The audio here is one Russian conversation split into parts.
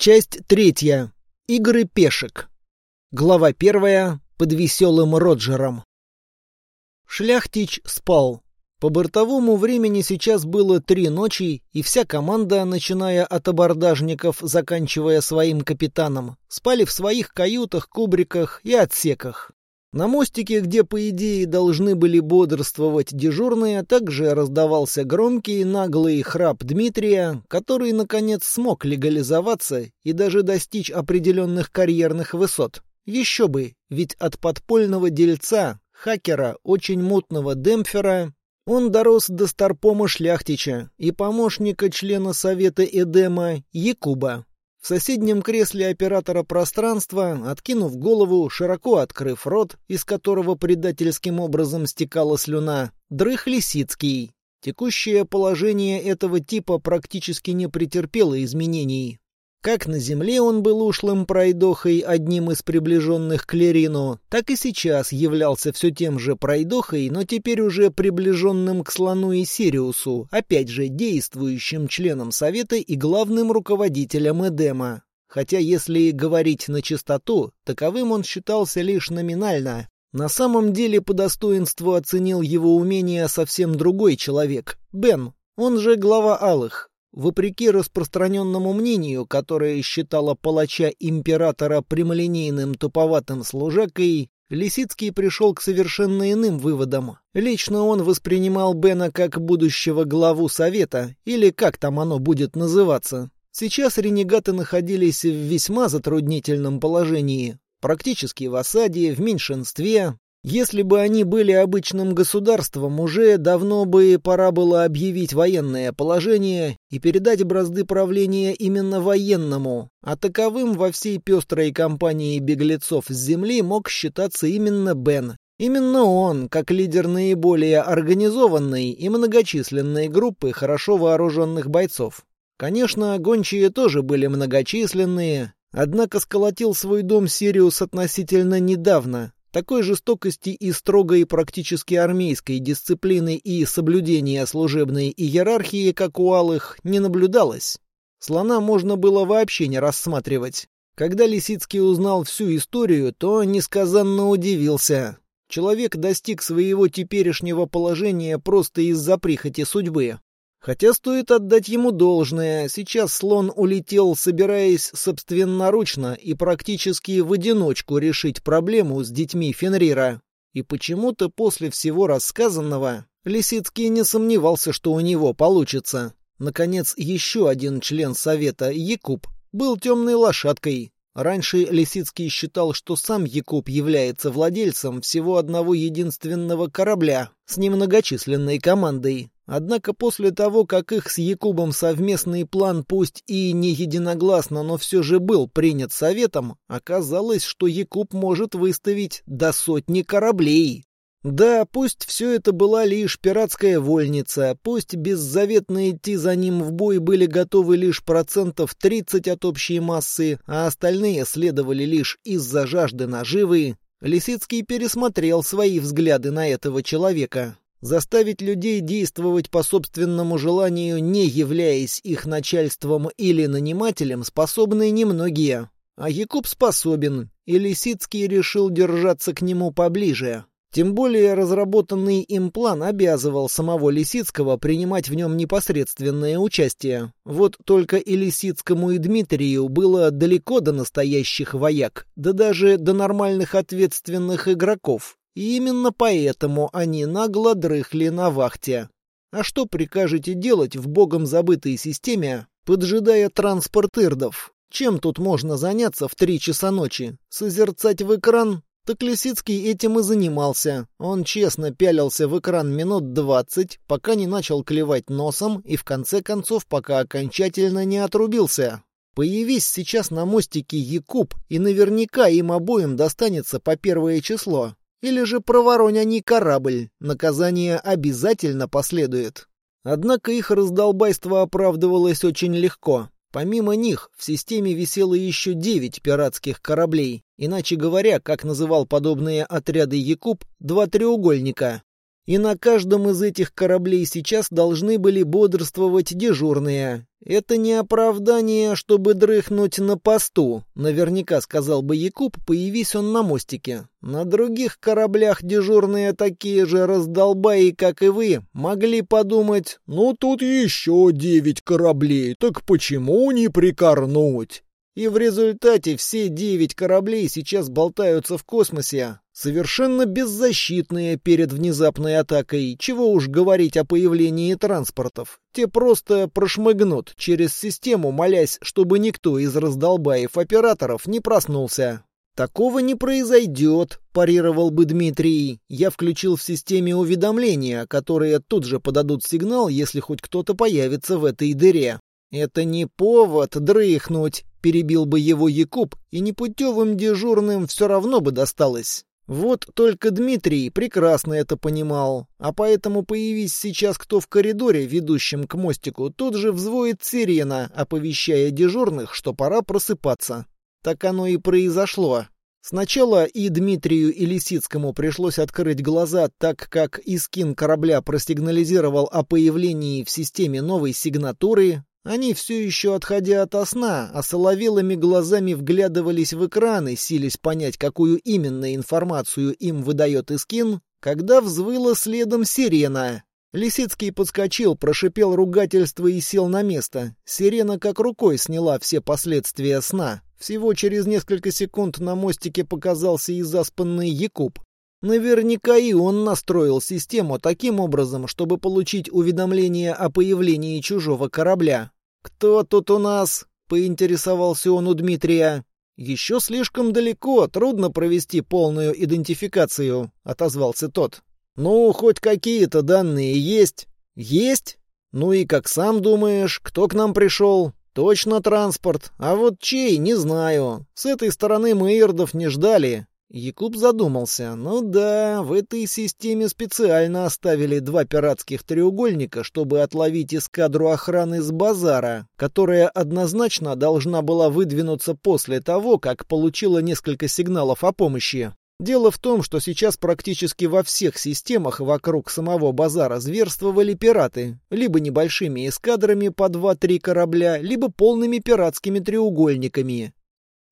Часть третья. Игры пешек. Глава первая. Под веселым Роджером. Шляхтич спал. По бортовому времени сейчас было три ночи, и вся команда, начиная от абордажников, заканчивая своим капитаном, спали в своих каютах, кубриках и отсеках. На мостике, где, по идее, должны были бодрствовать дежурные, также раздавался громкий наглый храп Дмитрия, который, наконец, смог легализоваться и даже достичь определенных карьерных высот. Еще бы, ведь от подпольного дельца, хакера, очень мутного демпфера, он дорос до старпома Шляхтича и помощника члена Совета Эдема Якуба. В соседнем кресле оператора пространства, откинув голову, широко открыв рот, из которого предательским образом стекала слюна, дрых Лисицкий. Текущее положение этого типа практически не претерпело изменений. Как на земле он был ушлым пройдохой, одним из приближенных к Лерину, так и сейчас являлся все тем же пройдохой, но теперь уже приближенным к Слону и Сириусу, опять же действующим членом Совета и главным руководителем Эдема. Хотя, если говорить на чистоту, таковым он считался лишь номинально. На самом деле по достоинству оценил его умения совсем другой человек — Бен, он же глава Алых. Вопреки распространенному мнению, которое считало палача императора прямолинейным туповатым служакой, Лисицкий пришел к совершенно иным выводам. Лично он воспринимал Бена как будущего главу совета, или как там оно будет называться. Сейчас ренегаты находились в весьма затруднительном положении. Практически в осаде, в меньшинстве, если бы они были обычным государством, уже давно бы пора было объявить военное положение и передать бразды правления именно военному, а таковым во всей пестрой компании беглецов с земли мог считаться именно Бен. Именно он, как лидер наиболее организованной и многочисленной группы хорошо вооруженных бойцов. Конечно, гончие тоже были многочисленные, однако сколотил свой дом Сириус относительно недавно, такой жестокости и строгой практически армейской дисциплины и соблюдения служебной иерархии, как у алых, не наблюдалось. Слона можно было вообще не рассматривать. Когда Лисицкий узнал всю историю, то несказанно удивился. Человек достиг своего теперешнего положения просто из-за прихоти судьбы. Хотя стоит отдать ему должное, сейчас слон улетел, собираясь собственноручно и практически в одиночку решить проблему с детьми Фенрира. И почему-то после всего рассказанного Лисицкий не сомневался, что у него получится. Наконец, еще один член совета, Якуб, был темной лошадкой. Раньше Лисицкий считал, что сам Якуб является владельцем всего одного единственного корабля с немногочисленной командой. Однако после того, как их с Якубом совместный план пусть и не единогласно, но все же был принят советом, оказалось, что Якуб может выставить до сотни кораблей. Да, пусть все это была лишь пиратская вольница, пусть беззаветно идти за ним в бой были готовы лишь процентов 30 от общей массы, а остальные следовали лишь из-за жажды наживы, Лисицкий пересмотрел свои взгляды на этого человека. Заставить людей действовать по собственному желанию, не являясь их начальством или нанимателем, способны немногие. А Якуб способен, и Лисицкий решил держаться к нему поближе. Тем более разработанный им план обязывал самого Лисицкого принимать в нем непосредственное участие. Вот только и Лисицкому, и Дмитрию было далеко до настоящих вояк, да даже до нормальных ответственных игроков. И именно поэтому они нагло дрыхли на вахте. А что прикажете делать в богом забытой системе, поджидая транспорт ирдов? Чем тут можно заняться в три часа ночи? Созерцать в экран? Так Лисицкий этим и занимался. Он честно пялился в экран минут двадцать, пока не начал клевать носом и в конце концов пока окончательно не отрубился. Появись сейчас на мостике Якуб, и наверняка им обоим достанется по первое число. Или же проворонь они корабль, наказание обязательно последует. Однако их раздолбайство оправдывалось очень легко. Помимо них, в системе висело еще девять пиратских кораблей, иначе говоря, как называл подобные отряды Якуб, два треугольника. И на каждом из этих кораблей сейчас должны были бодрствовать дежурные. Это не оправдание, чтобы дрыхнуть на посту, наверняка сказал бы Якуб, появись он на мостике. На других кораблях дежурные такие же раздолбаи, как и вы, могли подумать, ну тут еще девять кораблей, так почему не прикорнуть? И в результате все девять кораблей сейчас болтаются в космосе, совершенно беззащитные перед внезапной атакой, чего уж говорить о появлении транспортов. Те просто прошмыгнут через систему, молясь, чтобы никто из раздолбаев-операторов не проснулся. «Такого не произойдет», – парировал бы Дмитрий. «Я включил в системе уведомления, которые тут же подадут сигнал, если хоть кто-то появится в этой дыре. «Это не повод дрыхнуть», — перебил бы его Якуб, и непутевым дежурным все равно бы досталось. Вот только Дмитрий прекрасно это понимал, а поэтому появись сейчас кто в коридоре, ведущем к мостику, тут же взвоет сирена, оповещая дежурных, что пора просыпаться. Так оно и произошло. Сначала и Дмитрию, и Лисицкому пришлось открыть глаза, так как Искин корабля просигнализировал о появлении в системе новой сигнатуры, они все еще, отходя от сна, осоловелыми глазами вглядывались в экраны, сились понять, какую именно информацию им выдает Искин, когда взвыла следом сирена. Лисицкий подскочил, прошипел ругательство и сел на место. Сирена как рукой сняла все последствия сна. Всего через несколько секунд на мостике показался и заспанный Якуб. Наверняка и он настроил систему таким образом, чтобы получить уведомление о появлении чужого корабля. «Кто тут у нас?» — поинтересовался он у Дмитрия. «Еще слишком далеко, трудно провести полную идентификацию», — отозвался тот. «Ну, хоть какие-то данные есть?» «Есть? Ну и как сам думаешь, кто к нам пришел?» «Точно транспорт, а вот чей, не знаю. С этой стороны мы ирдов не ждали. Якуб задумался. Ну да, в этой системе специально оставили два пиратских треугольника, чтобы отловить эскадру охраны с базара, которая однозначно должна была выдвинуться после того, как получила несколько сигналов о помощи. Дело в том, что сейчас практически во всех системах вокруг самого базара зверствовали пираты, либо небольшими эскадрами по 2-3 корабля, либо полными пиратскими треугольниками.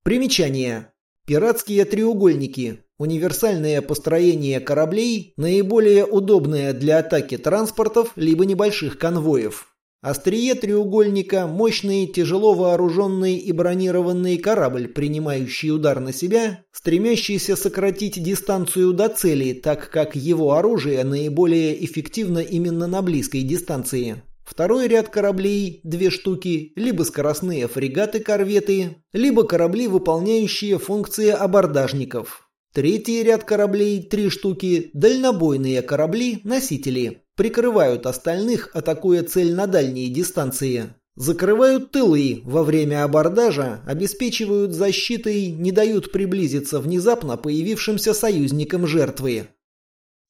Примечание. Пиратские треугольники – универсальное построение кораблей, наиболее удобное для атаки транспортов либо небольших конвоев. Острие треугольника – мощный, тяжело вооруженный и бронированный корабль, принимающий удар на себя, стремящийся сократить дистанцию до цели, так как его оружие наиболее эффективно именно на близкой дистанции. Второй ряд кораблей, две штуки, либо скоростные фрегаты-корветы, либо корабли, выполняющие функции абордажников. Третий ряд кораблей, три штуки, дальнобойные корабли-носители, прикрывают остальных, атакуя цель на дальние дистанции. Закрывают тылы во время абордажа, обеспечивают защитой, не дают приблизиться внезапно появившимся союзникам жертвы.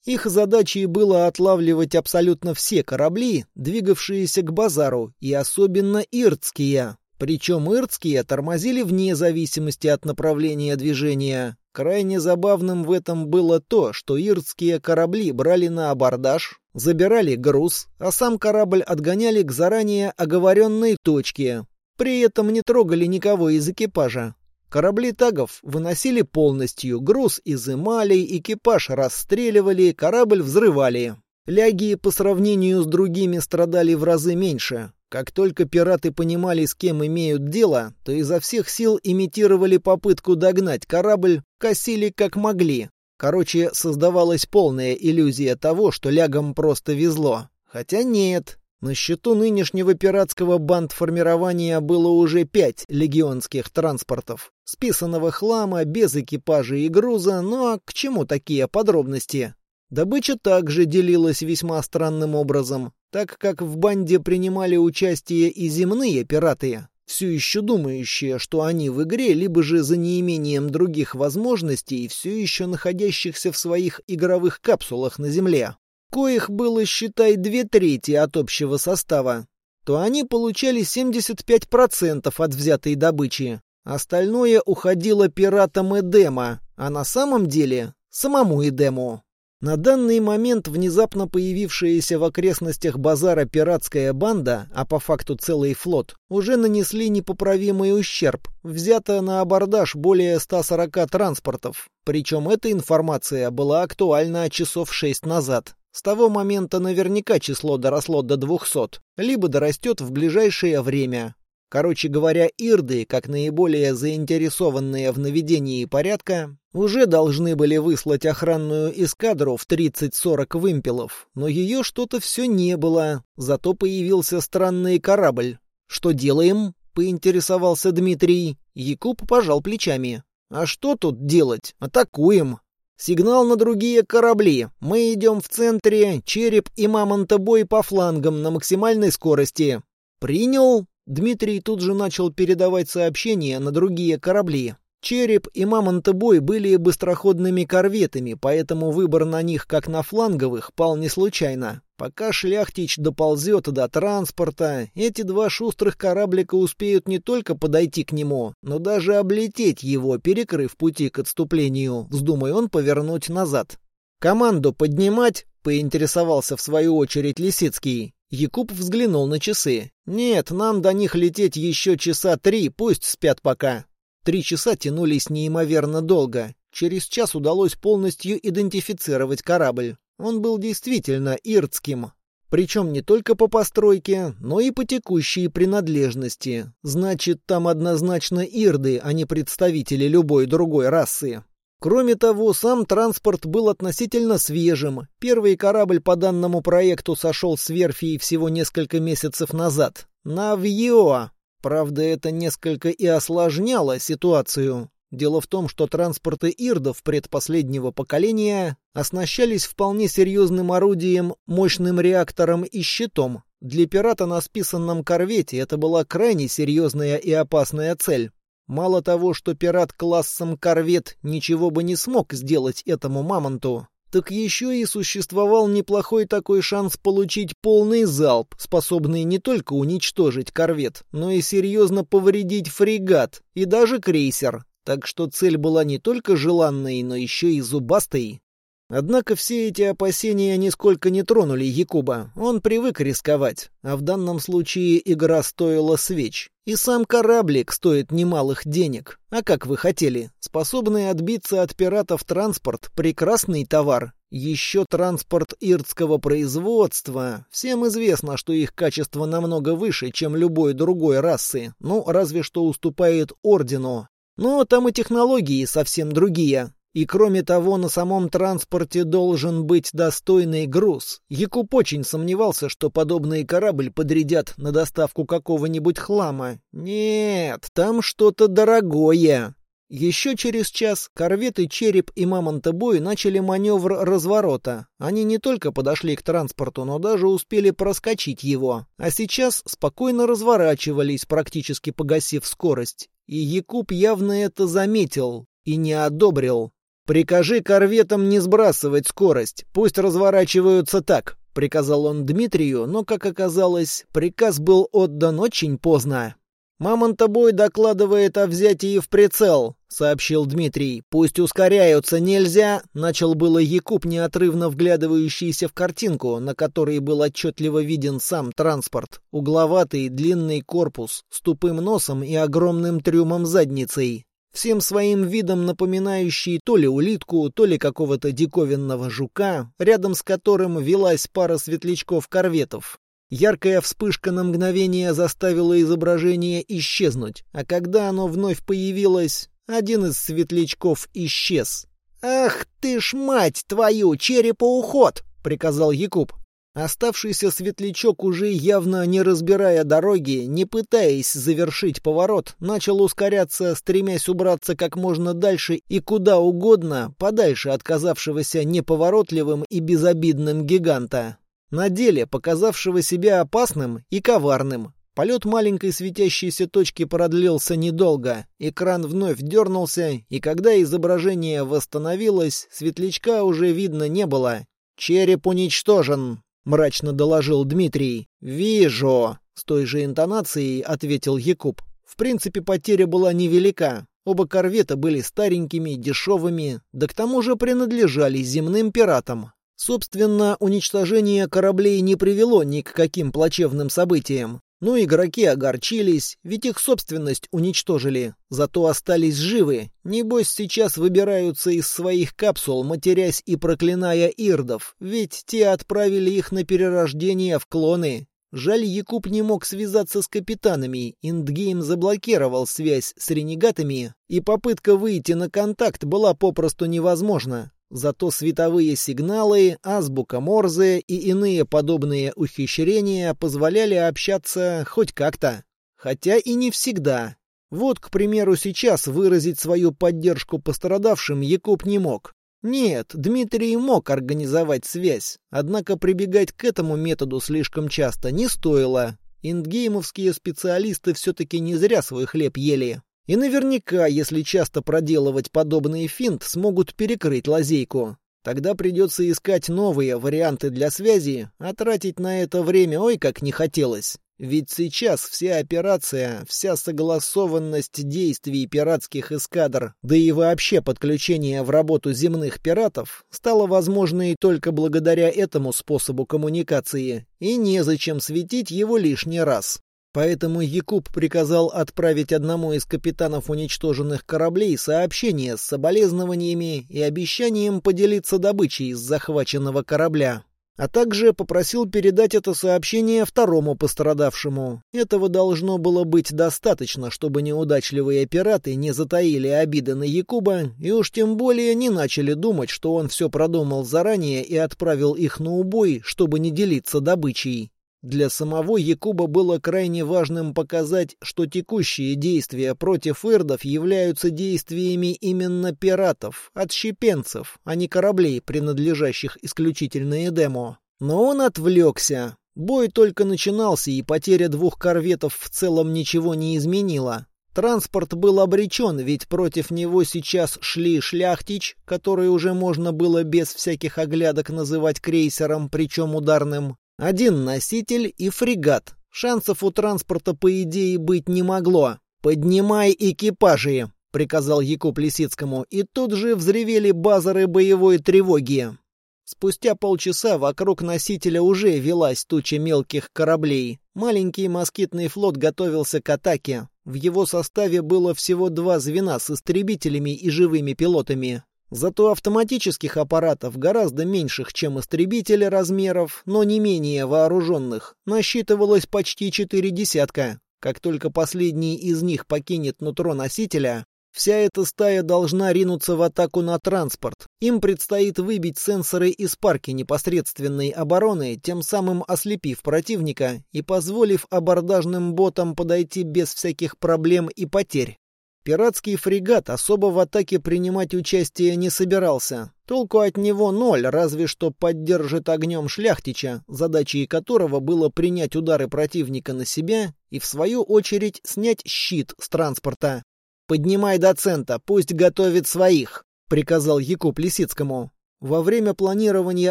Их задачей было отлавливать абсолютно все корабли, двигавшиеся к базару, и особенно иртские. Причем иртские тормозили вне зависимости от направления движения. Крайне забавным в этом было то, что иртские корабли брали на абордаж, забирали груз, а сам корабль отгоняли к заранее оговоренной точке. При этом не трогали никого из экипажа. Корабли тагов выносили полностью, груз изымали, экипаж расстреливали, корабль взрывали. Ляги по сравнению с другими страдали в разы меньше. Как только пираты понимали, с кем имеют дело, то изо всех сил имитировали попытку догнать корабль, косили как могли. Короче, создавалась полная иллюзия того, что лягам просто везло. Хотя нет, на счету нынешнего пиратского бандформирования было уже пять легионских транспортов. Списанного хлама, без экипажа и груза, ну а к чему такие подробности? Добыча также делилась весьма странным образом, так как в банде принимали участие и земные пираты, все еще думающие, что они в игре, либо же за неимением других возможностей, все еще находящихся в своих игровых капсулах на Земле коих было, считай, две трети от общего состава, то они получали 75% от взятой добычи. Остальное уходило пиратам Эдема, а на самом деле самому Эдему. На данный момент внезапно появившаяся в окрестностях базара пиратская банда, а по факту целый флот, уже нанесли непоправимый ущерб. Взято на абордаж более 140 транспортов. Причем эта информация была актуальна часов 6 назад. С того момента наверняка число доросло до 200, либо дорастет в ближайшее время. Короче говоря, ирды, как наиболее заинтересованные в наведении порядка, уже должны были выслать охранную эскадру в 30-40 вымпелов, но ее что-то все не было, зато появился странный корабль. «Что делаем?» — поинтересовался Дмитрий. Якуб пожал плечами. «А что тут делать? Атакуем!» «Сигнал на другие корабли. Мы идем в центре, череп и мамонтобой по флангам на максимальной скорости». «Принял?» Дмитрий тут же начал передавать сообщения на другие корабли. «Череп» и «Мамонтобой» были быстроходными корветами, поэтому выбор на них, как на фланговых, пал не случайно. Пока Шляхтич доползет до транспорта, эти два шустрых кораблика успеют не только подойти к нему, но даже облететь его, перекрыв пути к отступлению, вздумай он повернуть назад. «Команду поднимать?» — поинтересовался в свою очередь Лисицкий. Якуб взглянул на часы. «Нет, нам до них лететь еще часа три, пусть спят пока». Три часа тянулись неимоверно долго. Через час удалось полностью идентифицировать корабль. Он был действительно иртским. Причем не только по постройке, но и по текущей принадлежности. Значит, там однозначно ирды, а не представители любой другой расы. Кроме того, сам транспорт был относительно свежим. Первый корабль по данному проекту сошел с верфи всего несколько месяцев назад. На Вьео. Правда, это несколько и осложняло ситуацию. Дело в том, что транспорты ирдов предпоследнего поколения оснащались вполне серьезным орудием, мощным реактором и щитом. Для пирата на списанном корвете это была крайне серьезная и опасная цель. Мало того, что пират классом корвет ничего бы не смог сделать этому мамонту, так еще и существовал неплохой такой шанс получить полный залп, способный не только уничтожить корвет, но и серьезно повредить фрегат и даже крейсер. Так что цель была не только желанной, но еще и зубастой. Однако все эти опасения нисколько не тронули Якуба. Он привык рисковать, а в данном случае игра стоила свеч. И сам кораблик стоит немалых денег. А как вы хотели? Способный отбиться от пиратов транспорт – прекрасный товар. Еще транспорт иртского производства. Всем известно, что их качество намного выше, чем любой другой расы. Ну, разве что уступает Ордену. Но там и технологии совсем другие. И кроме того, на самом транспорте должен быть достойный груз. Якуб очень сомневался, что подобный корабль подрядят на доставку какого-нибудь хлама. Нет, там что-то дорогое. Еще через час корветы «Череп» и «Мамонтобой» начали маневр разворота. Они не только подошли к транспорту, но даже успели проскочить его. А сейчас спокойно разворачивались, практически погасив скорость. И Якуб явно это заметил и не одобрил. «Прикажи корветам не сбрасывать скорость, пусть разворачиваются так», — приказал он Дмитрию, но, как оказалось, приказ был отдан очень поздно. «Мамонтобой докладывает о взятии в прицел», — сообщил Дмитрий. «Пусть ускоряются, нельзя», — начал было Якуб, неотрывно вглядывающийся в картинку, на которой был отчетливо виден сам транспорт. Угловатый, длинный корпус, с тупым носом и огромным трюмом задницей всем своим видом напоминающий то ли улитку, то ли какого-то диковинного жука, рядом с которым велась пара светлячков-корветов. Яркая вспышка на мгновение заставила изображение исчезнуть, а когда оно вновь появилось, один из светлячков исчез. «Ах ты ж мать твою, черепоуход!» — приказал Якуб. Оставшийся светлячок, уже явно не разбирая дороги, не пытаясь завершить поворот, начал ускоряться, стремясь убраться как можно дальше и куда угодно, подальше от казавшегося неповоротливым и безобидным гиганта. На деле показавшего себя опасным и коварным. Полет маленькой светящейся точки продлился недолго. Экран вновь дернулся, и когда изображение восстановилось, светлячка уже видно не было. «Череп уничтожен», мрачно доложил Дмитрий. «Вижу!» — с той же интонацией ответил Якуб. В принципе, потеря была невелика. Оба корвета были старенькими, дешевыми, да к тому же принадлежали земным пиратам. Собственно, уничтожение кораблей не привело ни к каким плачевным событиям. Но игроки огорчились, ведь их собственность уничтожили. Зато остались живы. Небось, сейчас выбираются из своих капсул, матерясь и проклиная ирдов, ведь те отправили их на перерождение в клоны. Жаль, Якуб не мог связаться с капитанами, Индгейм заблокировал связь с ренегатами, и попытка выйти на контакт была попросту невозможна. Зато световые сигналы, азбука Морзе и иные подобные ухищрения позволяли общаться хоть как-то. Хотя и не всегда. Вот, к примеру, сейчас выразить свою поддержку пострадавшим Якуб не мог. Нет, Дмитрий мог организовать связь, однако прибегать к этому методу слишком часто не стоило. Индгеймовские специалисты все-таки не зря свой хлеб ели. И наверняка, если часто проделывать подобный финт, смогут перекрыть лазейку. Тогда придется искать новые варианты для связи, а тратить на это время ой как не хотелось. Ведь сейчас вся операция, вся согласованность действий пиратских эскадр, да и вообще подключение в работу земных пиратов, стало возможной только благодаря этому способу коммуникации, и незачем светить его лишний раз. Поэтому Якуб приказал отправить одному из капитанов уничтоженных кораблей сообщение с соболезнованиями и обещанием поделиться добычей из захваченного корабля. А также попросил передать это сообщение второму пострадавшему. Этого должно было быть достаточно, чтобы неудачливые пираты не затаили обиды на Якуба и уж тем более не начали думать, что он все продумал заранее и отправил их на убой, чтобы не делиться добычей. Для самого Якуба было крайне важным показать, что текущие действия против ирдов являются действиями именно пиратов, отщепенцев, а не кораблей, принадлежащих исключительно Эдему. Но он отвлекся. Бой только начинался, и потеря двух корветов в целом ничего не изменила. Транспорт был обречен, ведь против него сейчас шли шляхтич, который уже можно было без всяких оглядок называть крейсером, причем ударным, один носитель и фрегат. Шансов у транспорта, по идее, быть не могло. «Поднимай экипажи!» — приказал Якуб Лисицкому, и тут же взревели базары боевой тревоги. Спустя полчаса вокруг носителя уже велась туча мелких кораблей. Маленький москитный флот готовился к атаке. В его составе было всего два звена с истребителями и живыми пилотами. Зато автоматических аппаратов гораздо меньших, чем истребители размеров, но не менее вооруженных, насчитывалось почти четыре десятка. Как только последний из них покинет нутро носителя, вся эта стая должна ринуться в атаку на транспорт. Им предстоит выбить сенсоры из парки непосредственной обороны, тем самым ослепив противника и позволив абордажным ботам подойти без всяких проблем и потерь. Пиратский фрегат особо в атаке принимать участие не собирался. Толку от него ноль, разве что поддержит огнем шляхтича, задачей которого было принять удары противника на себя и, в свою очередь, снять щит с транспорта. «Поднимай доцента, пусть готовит своих», — приказал Якуб Лисицкому. Во время планирования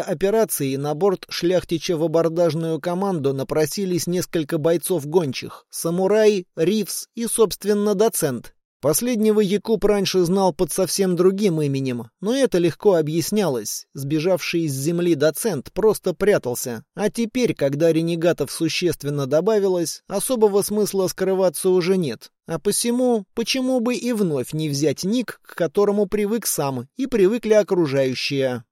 операции на борт шляхтича в абордажную команду напросились несколько бойцов-гончих — самурай, ривс и, собственно, доцент. Последнего Якуб раньше знал под совсем другим именем, но это легко объяснялось. Сбежавший из земли доцент просто прятался. А теперь, когда ренегатов существенно добавилось, особого смысла скрываться уже нет. А посему, почему бы и вновь не взять ник, к которому привык сам и привыкли окружающие?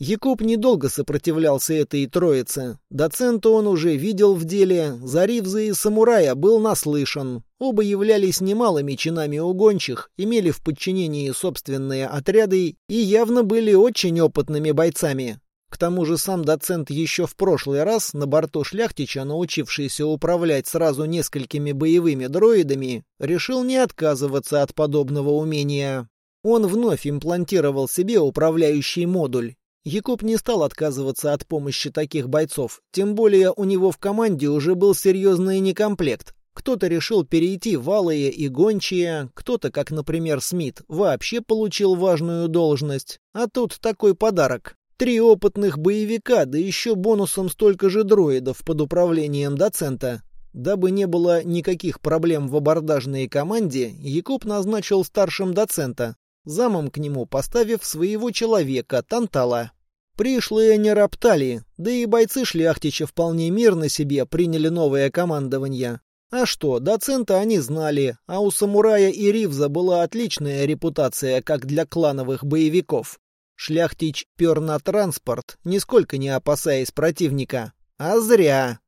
Якуб недолго сопротивлялся этой троице. Доцента он уже видел в деле, за Ривза и Самурая был наслышан. Оба являлись немалыми чинами угончих, имели в подчинении собственные отряды и явно были очень опытными бойцами. К тому же сам доцент еще в прошлый раз на борту Шляхтича, научившийся управлять сразу несколькими боевыми дроидами, решил не отказываться от подобного умения. Он вновь имплантировал себе управляющий модуль, Якуб не стал отказываться от помощи таких бойцов, тем более у него в команде уже был серьезный некомплект. Кто-то решил перейти в алые и гончие, кто-то, как, например, Смит, вообще получил важную должность. А тут такой подарок. Три опытных боевика, да еще бонусом столько же дроидов под управлением доцента. Дабы не было никаких проблем в абордажной команде, Якуб назначил старшим доцента, замом к нему поставив своего человека, Тантала. Пришлые не роптали, да и бойцы Шляхтича вполне мирно себе приняли новое командование. А что, доцента они знали, а у самурая и Ривза была отличная репутация, как для клановых боевиков. Шляхтич пер на транспорт, нисколько не опасаясь противника. А зря.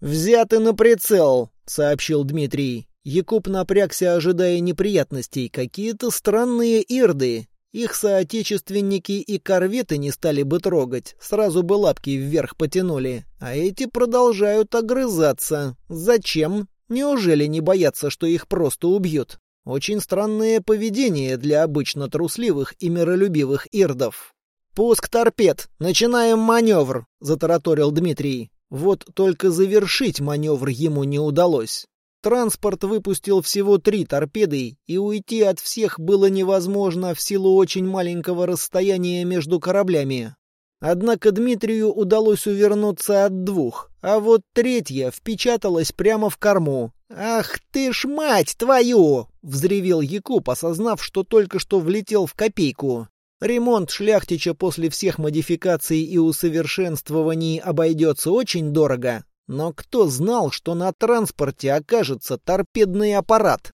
«Взяты на прицел», — сообщил Дмитрий. Якуб напрягся, ожидая неприятностей. Какие-то странные ирды. Их соотечественники и корветы не стали бы трогать, сразу бы лапки вверх потянули. А эти продолжают огрызаться. Зачем? Неужели не боятся, что их просто убьют? Очень странное поведение для обычно трусливых и миролюбивых ирдов. «Пуск торпед! Начинаем маневр!» — затараторил Дмитрий. Вот только завершить маневр ему не удалось. Транспорт выпустил всего три торпеды, и уйти от всех было невозможно в силу очень маленького расстояния между кораблями. Однако Дмитрию удалось увернуться от двух, а вот третья впечаталась прямо в корму. «Ах ты ж мать твою!» — взревел Якуб, осознав, что только что влетел в копейку. Ремонт шляхтича после всех модификаций и усовершенствований обойдется очень дорого, но кто знал, что на транспорте окажется торпедный аппарат?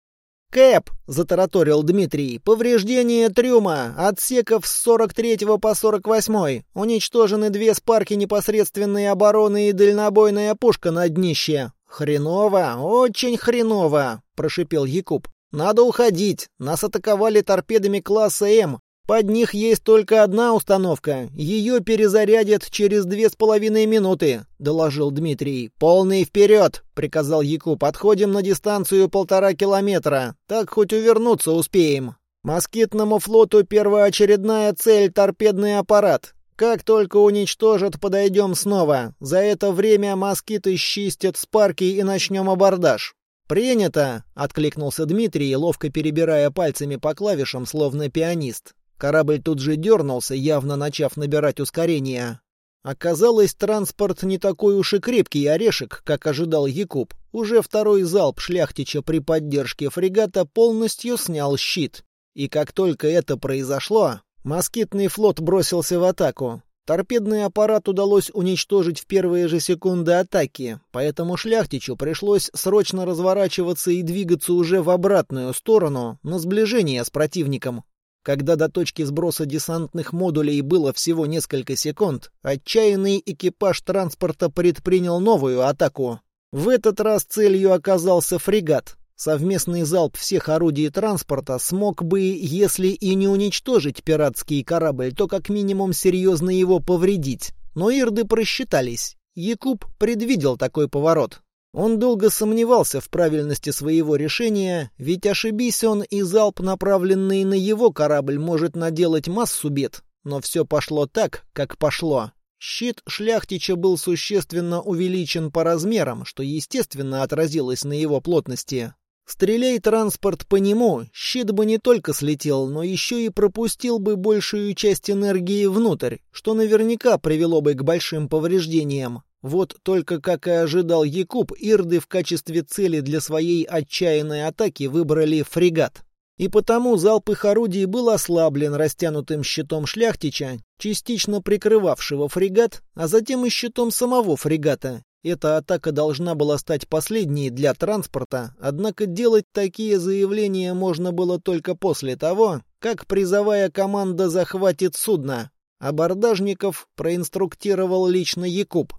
«Кэп!» — затараторил Дмитрий. «Повреждение трюма. Отсеков с 43 по 48. Уничтожены две спарки непосредственной обороны и дальнобойная пушка на днище». «Хреново, очень хреново!» — прошипел Якуб. «Надо уходить. Нас атаковали торпедами класса М. Под них есть только одна установка. Ее перезарядят через две с половиной минуты», — доложил Дмитрий. «Полный вперед!» — приказал Якуб. «Отходим на дистанцию полтора километра. Так хоть увернуться успеем». «Москитному флоту первоочередная цель — торпедный аппарат. Как только уничтожат, подойдем снова. За это время москиты счистят спарки и начнем абордаж». «Принято!» — откликнулся Дмитрий, ловко перебирая пальцами по клавишам, словно пианист. Корабль тут же дернулся, явно начав набирать ускорение. Оказалось, транспорт не такой уж и крепкий орешек, как ожидал Якуб. Уже второй залп шляхтича при поддержке фрегата полностью снял щит. И как только это произошло, москитный флот бросился в атаку. Торпедный аппарат удалось уничтожить в первые же секунды атаки, поэтому шляхтичу пришлось срочно разворачиваться и двигаться уже в обратную сторону, на сближение с противником. Когда до точки сброса десантных модулей было всего несколько секунд, отчаянный экипаж транспорта предпринял новую атаку. В этот раз целью оказался фрегат. Совместный залп всех орудий транспорта смог бы, если и не уничтожить пиратский корабль, то как минимум серьезно его повредить. Но ирды просчитались. Якуб предвидел такой поворот. Он долго сомневался в правильности своего решения, ведь ошибись он и залп, направленный на его корабль, может наделать массу бед. Но все пошло так, как пошло. Щит шляхтича был существенно увеличен по размерам, что естественно отразилось на его плотности. Стреляй транспорт по нему, щит бы не только слетел, но еще и пропустил бы большую часть энергии внутрь, что наверняка привело бы к большим повреждениям. Вот только, как и ожидал Якуб, ирды в качестве цели для своей отчаянной атаки выбрали фрегат. И потому залп их орудий был ослаблен растянутым щитом шляхтича, частично прикрывавшего фрегат, а затем и щитом самого фрегата. Эта атака должна была стать последней для транспорта, однако делать такие заявления можно было только после того, как призовая команда захватит судно. Абордажников проинструктировал лично Якуб.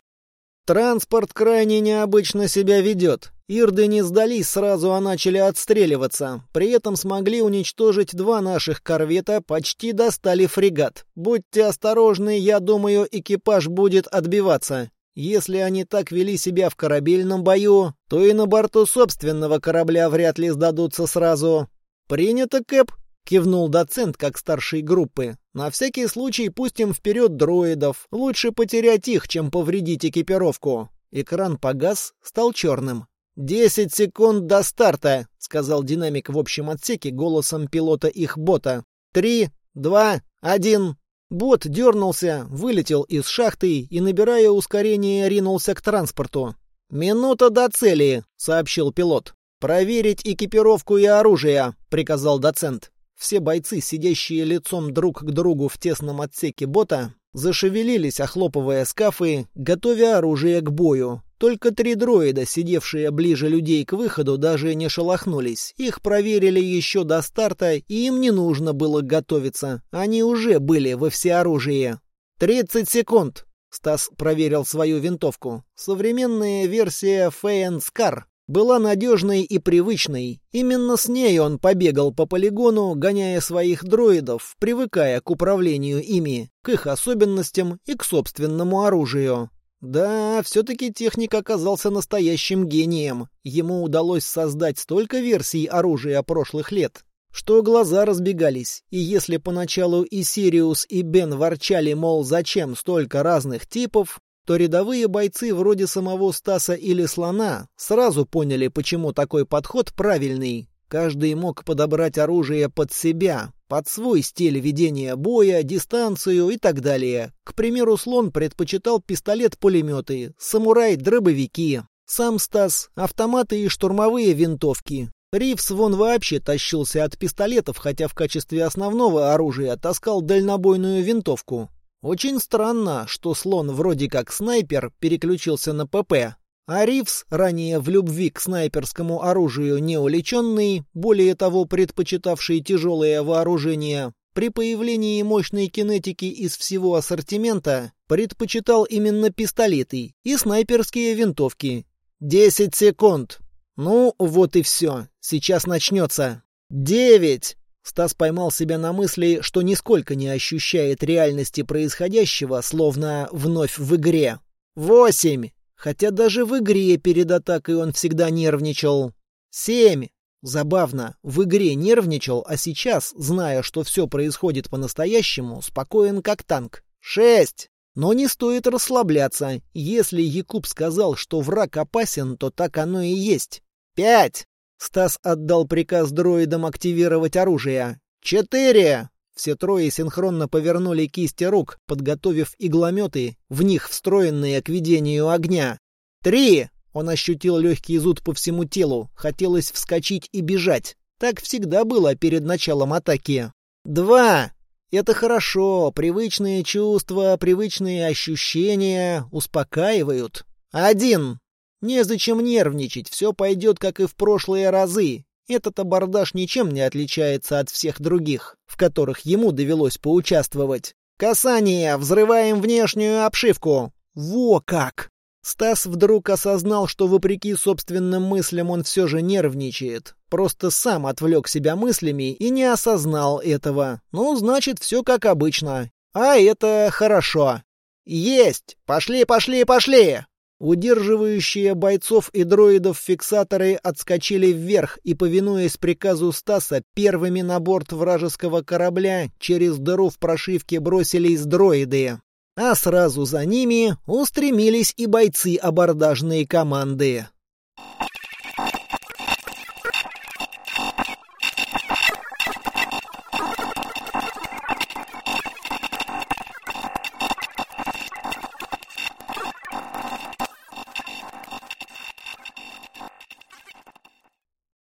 Транспорт крайне необычно себя ведет. Ирды не сдались сразу, а начали отстреливаться. При этом смогли уничтожить два наших корвета, почти достали фрегат. Будьте осторожны, я думаю, экипаж будет отбиваться. Если они так вели себя в корабельном бою, то и на борту собственного корабля вряд ли сдадутся сразу. «Принято, Кэп», — кивнул доцент как старший группы. «На всякий случай пустим вперед дроидов. Лучше потерять их, чем повредить экипировку». Экран погас, стал черным. «Десять секунд до старта», — сказал динамик в общем отсеке голосом пилота их бота. «Три, два, один». Бот дернулся, вылетел из шахты и, набирая ускорение, ринулся к транспорту. «Минута до цели», — сообщил пилот. «Проверить экипировку и оружие», — приказал доцент. Все бойцы, сидящие лицом друг к другу в тесном отсеке бота, Зашевелились, охлопывая скафы, готовя оружие к бою. Только три дроида, сидевшие ближе людей к выходу, даже не шелохнулись. Их проверили еще до старта, и им не нужно было готовиться. Они уже были во всеоружии. «Тридцать секунд!» Стас проверил свою винтовку. Современная версия Фейн Скар была надежной и привычной. Именно с ней он побегал по полигону, гоняя своих дроидов, привыкая к управлению ими, к их особенностям и к собственному оружию. Да, все-таки техник оказался настоящим гением. Ему удалось создать столько версий оружия прошлых лет, что глаза разбегались. И если поначалу и Сириус, и Бен ворчали, мол, зачем столько разных типов, то рядовые бойцы вроде самого Стаса или Слона сразу поняли, почему такой подход правильный. Каждый мог подобрать оружие под себя, под свой стиль ведения боя, дистанцию и так далее. К примеру, Слон предпочитал пистолет-пулеметы, самурай — дробовики. Сам Стас — автоматы и штурмовые винтовки. Ривс вон вообще тащился от пистолетов, хотя в качестве основного оружия таскал дальнобойную винтовку. Очень странно, что слон вроде как снайпер переключился на ПП, а Ривз, ранее в любви к снайперскому оружию неуличенный, более того предпочитавший тяжелое вооружение, при появлении мощной кинетики из всего ассортимента предпочитал именно пистолеты и снайперские винтовки. «Десять секунд!» «Ну, вот и все. Сейчас начнется. Девять!» Стас поймал себя на мысли, что нисколько не ощущает реальности происходящего, словно вновь в игре. Восемь! Хотя даже в игре перед атакой он всегда нервничал. Семь! Забавно, в игре нервничал, а сейчас, зная, что все происходит по-настоящему, спокоен как танк. Шесть! Но не стоит расслабляться. Если Якуб сказал, что враг опасен, то так оно и есть. Пять! Стас отдал приказ дроидам активировать оружие. «Четыре!» Все трое синхронно повернули кисти рук, подготовив иглометы, в них встроенные к ведению огня. «Три!» Он ощутил легкий зуд по всему телу, хотелось вскочить и бежать. Так всегда было перед началом атаки. «Два!» Это хорошо, привычные чувства, привычные ощущения успокаивают. «Один!» Незачем нервничать, все пойдет, как и в прошлые разы. Этот абордаж ничем не отличается от всех других, в которых ему довелось поучаствовать. «Касание! Взрываем внешнюю обшивку!» «Во как!» Стас вдруг осознал, что вопреки собственным мыслям он все же нервничает. Просто сам отвлек себя мыслями и не осознал этого. Ну, значит, все как обычно. А это хорошо. «Есть! Пошли, пошли, пошли!» Удерживающие бойцов и дроидов фиксаторы отскочили вверх и, повинуясь приказу Стаса, первыми на борт вражеского корабля через дыру в прошивке бросились дроиды. А сразу за ними устремились и бойцы абордажной команды.